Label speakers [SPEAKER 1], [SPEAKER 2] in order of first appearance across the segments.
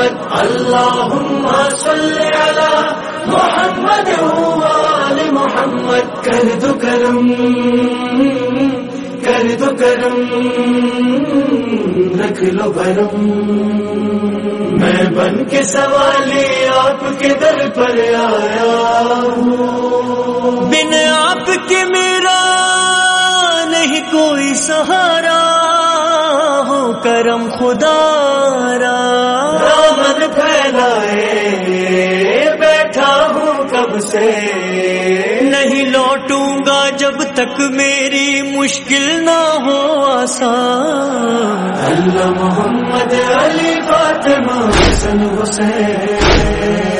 [SPEAKER 1] محمد اللهم صل على محمد وآل محمد. کر دو کرم، کر دو کرم، رکھ لو بھرم میں بن کے سوالی آپ کے در پر آیا ہوں۔
[SPEAKER 2] بن آپ کے میرا نہیں کوئی سہارا۔ کرم خدا را.
[SPEAKER 1] دامن پھیلائے بیٹھا ہوں کب سے؟
[SPEAKER 2] نہیں لوٹوں گا جب تک میری مشکل نہ ہو آسان۔
[SPEAKER 1] اللہ محمد علی فاطمہ حسن حسین۔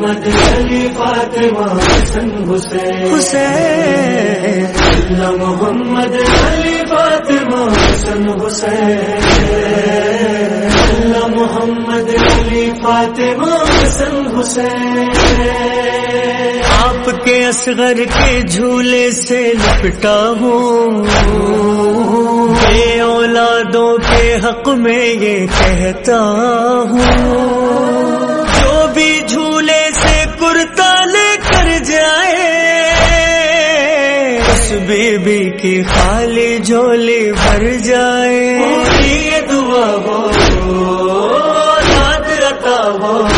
[SPEAKER 1] محمد علی فاطمہ حسن حسین.
[SPEAKER 2] حسین.
[SPEAKER 1] اللہ محمد علی فاطمہ حسن حسین. اللہ محمد علی فاطمہ حسن حسین.
[SPEAKER 2] آپ کے اصغر کے جھولے سے لپٹا ہوں. بے اولادوں کے حق میں یہ کہتا ہوں. بی بی کی خالی جھولی بھر جائے۔
[SPEAKER 1] یہ دعا ہو یاد ہو۔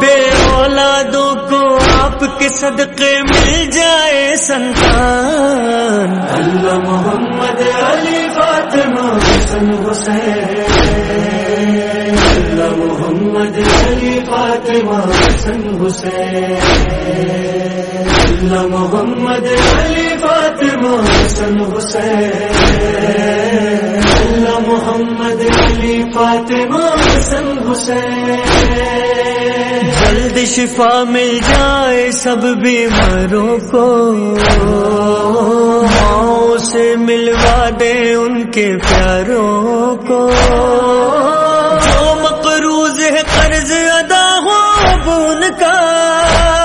[SPEAKER 2] بے اولادوں کو آپ کے صدقے مل جائے سنتان۔
[SPEAKER 1] اللہ محمد علی فاطمہ حسن حسین۔ اللہ محمد علی فاطمہ حسن حسین۔ اللہ محمد علی فاطمہ حسن حسین اللہ محمد علی فاطمہ حسن حسین
[SPEAKER 2] جلد شفا مل جائے سب بیماروں کو. ماؤں سے ملوا دے ان کے پیاروں کو. جو مقروض ہے قرض ادا ہو اب ان کا.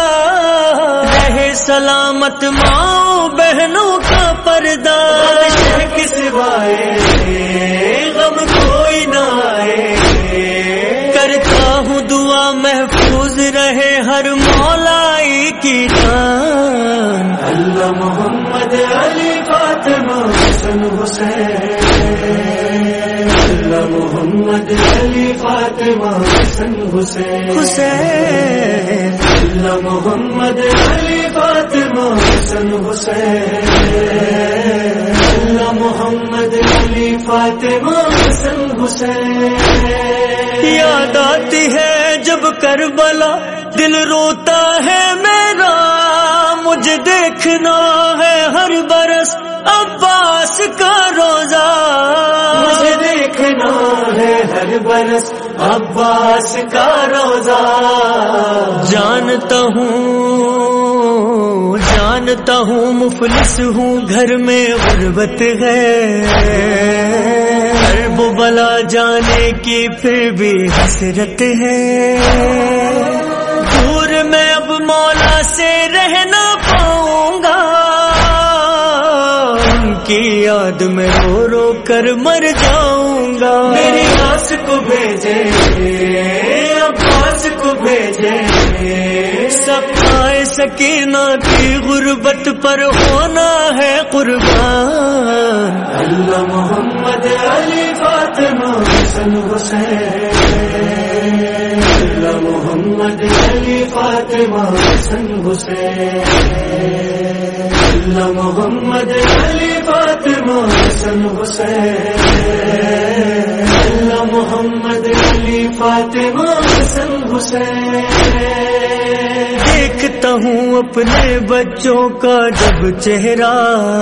[SPEAKER 2] سلامت ماؤں بہنوں کا پردہ۔
[SPEAKER 1] کس سوائے غم کوئی نہ آئے۔
[SPEAKER 2] کرتا ہوں دعا محفوظ رہے ہر مولائی کی جان
[SPEAKER 1] اللہ محمد علی فاطمہ حسن حسین۔ اللہ محمد علی فاطمہ حسن حسین
[SPEAKER 2] حسین
[SPEAKER 1] اللہ محمد علی فاطمہ حسن حسین اللہ محمد علی فاطمہ حسن حسین
[SPEAKER 2] یاد آتی ہے جب کربلا دل روتا ہے میرا مجھے دیکھنا ہے ہر برس عباس کا روزہ۔
[SPEAKER 1] برس عباس کا روزہ۔
[SPEAKER 2] جانتا ہوں جانتا ہوں مفلس ہوں گھر میں غربت ہے۔ وہ بلا جانے کی پھر بھی حسرت ہے۔ دور میں اب مولا سے رہ نہ پاؤں گا۔ ان کی یاد میں رو رو کر مر جاؤں گا۔
[SPEAKER 1] میری آس کو بھیجے، عباس کو بھیجے۔
[SPEAKER 2] سپائے سکینہ کی غربت پر ہونا ہے قربان۔
[SPEAKER 1] اللہ محمد علی فاطمہ حسن حسین۔ اللہ محمد علی فاطمہ حسن حسین۔ اللہ محمد علی فاطمہ حسن حسین۔ محمد علی فاطمہ حسن حسین۔
[SPEAKER 2] دیکھتا ہوں اپنے بچوں کا جب چہرہ۔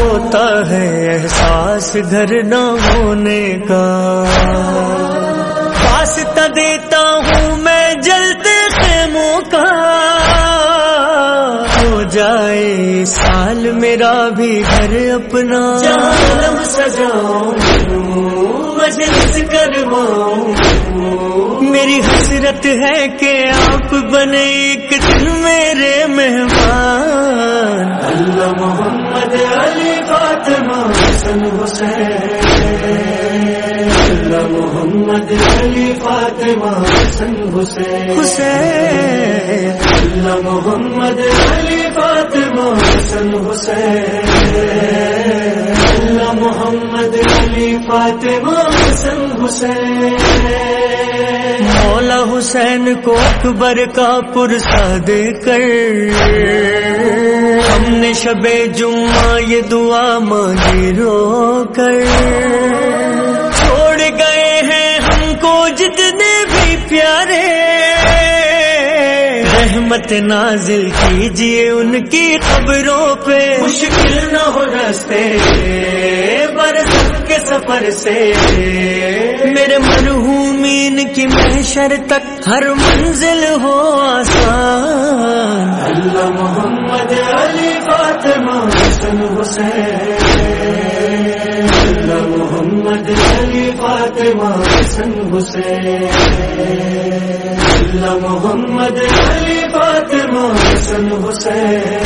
[SPEAKER 2] ہوتا ہے احساس گھر نہ ہونے کا۔ واسطہ دیتا ہوں میں جلتے خیموں کا۔ جائے سال میرا بھی گھر اپنا۔
[SPEAKER 1] جانم سجاؤں
[SPEAKER 2] میری حسرت ہے کہ آپ بنے ایک دن میرے مہمان۔
[SPEAKER 1] اللہ محمد علی فاطمہ حسن حسین۔ اللہ محمد علی فاطمہ حسن حسین۔
[SPEAKER 2] حسین۔
[SPEAKER 1] اللہ محمد علی فاطمہ حسن حسین۔ اللہ محمد علی فاطمہ حسن حسین۔
[SPEAKER 2] مولا حسین کو اکبر کا پرسا دے کر۔ ہم نے شب جمعہ یہ دعا مانگی رو کر۔ چھوڑ گئے ہیں ہم کو جتنے بھی پیارے۔ رحمت نازل کیجیے ان کی خبروں پہ۔
[SPEAKER 1] مشکل نہ ہو رستے برسوں کے سفر سے۔
[SPEAKER 2] میرے مرحومین کی محشر تک ہر منزل ہو آسان۔
[SPEAKER 1] اللہ محمد علی فاطمہ حسن حسین۔ اللہ محمد علی فاطمہ حسن حسین۔ اللہ محمد، علی فاطمہ حسن حسین۔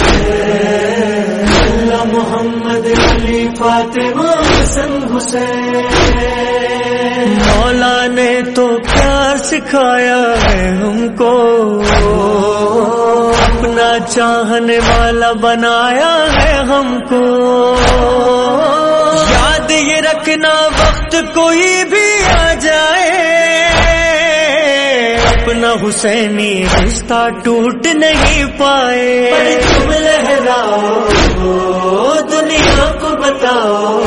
[SPEAKER 1] اللہ محمد، علی فاطمہ حسن حسین۔
[SPEAKER 2] مولا نے تو پیار سکھایا ہے ہم کو۔ اپنا چاہنے والا بنایا ہے ہم کو۔ یاد یہ رکھنا وقت کوئی بھی آ اپنا حسینی رشتہ ٹوٹ نہیں
[SPEAKER 1] پر
[SPEAKER 2] پائے
[SPEAKER 1] تم لہراؤ دنیا کو بتاؤ۔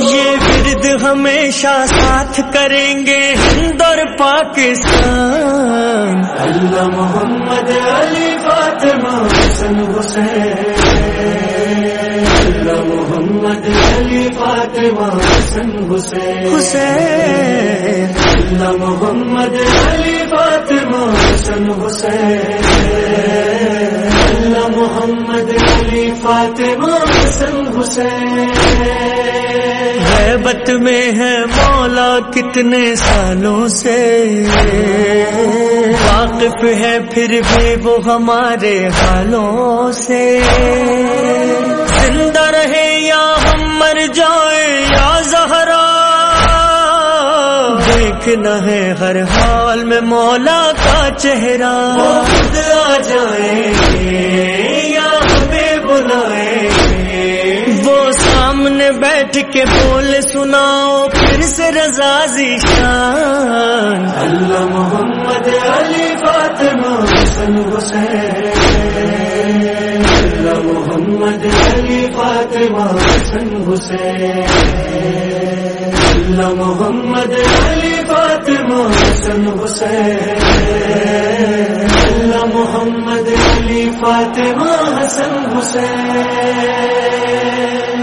[SPEAKER 2] یہ ورد ہمیشہ ساتھ کریں گے ہند اور پاکستان۔
[SPEAKER 1] اللہ محمد علی فاطمہ حسن حسین۔ محمد علی فاطمہ حسن حسین.
[SPEAKER 2] حسین.
[SPEAKER 1] اللہ محمد علی فاطمہ حسن حسین. اللہ محمد علی فاطمہ حسن حسین.
[SPEAKER 2] غیبت میں ہے مولا کتنے سالوں سے. واقف ہے پھر بھی وہ ہمارے حالوں سے. دیکھنا ہے ہر حال میں مولا کا چہرہ۔
[SPEAKER 1] خود آ جائیں یا ہمیں بلائیں۔
[SPEAKER 2] وہ سامنے بیٹھ کے بول سناؤ پھر سے رضا شان۔
[SPEAKER 1] اللہ محمد علی فاطمہ حسن حسین۔ اللہ محمد علی فاطمہ حسن حسین۔ اللہ محمد علی حسن حسین اللہ محمد علی فاطمہ حسن حسین۔